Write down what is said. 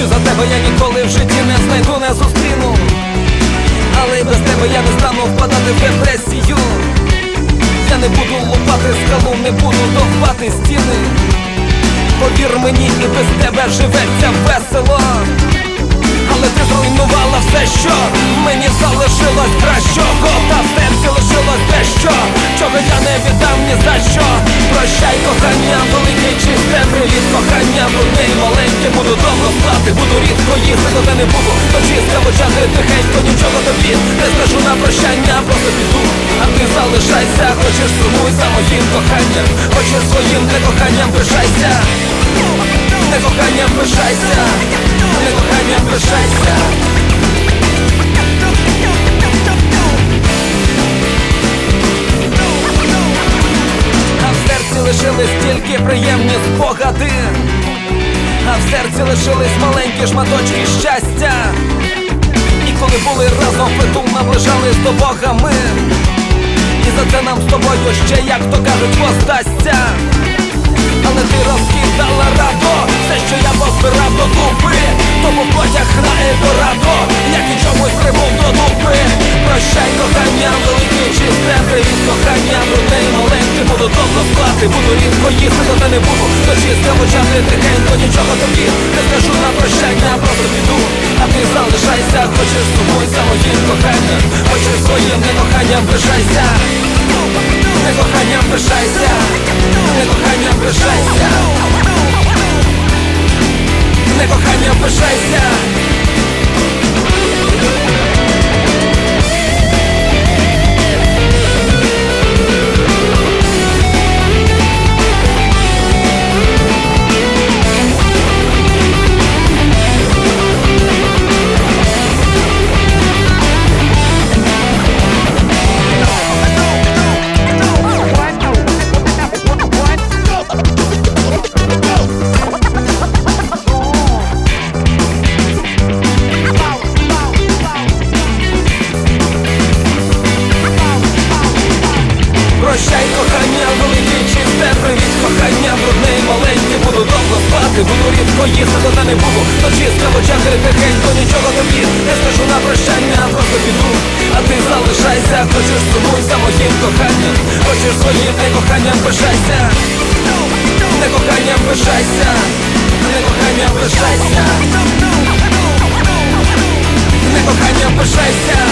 що за тебе я ніколи в житті не знайду, не зустріну. Але й без тебе я не стану впадати в депресію. Я не буду лупати скалу, не буду довбати стіни. Повір мені, і без тебе живеться весело. Але ти зруйнувала все, що мені залишилось кращого. Та в серці лишилось дещо, чого я не віддам ні за що. Прощай, кохання, привіт, кохання, брудний, маленький, Буду довго спати, буду рідко їсти, але не буду Дочиска почати тихенько, нічого тобі не скажу. На прощання, просто піду А ти залишайся, хочеш сумуй за моїм коханням. Хочеш своїм некоханням пишайся. Не коханням пишайся, спогади А в серці лишились маленькі шматочки щастя. І коли були разом притул наближались до Бога ми. І за це нам з тобою ще, як то кажуть, постасться. Але ти розкидала радо почати тихенько, нічого тобі Не скажу. На прощання, просто піду. А ти залишайся, хочеш сумуй за моїм коханням Хочеш своїм некоханням пишайся. Некоханням пишайся. Некоханням пишайся. Некоханням пишайся Хочеш своїм некоханням пишайся. Некоханням пишайся. Не Некоханням пишайся. Не Некоханням пишайся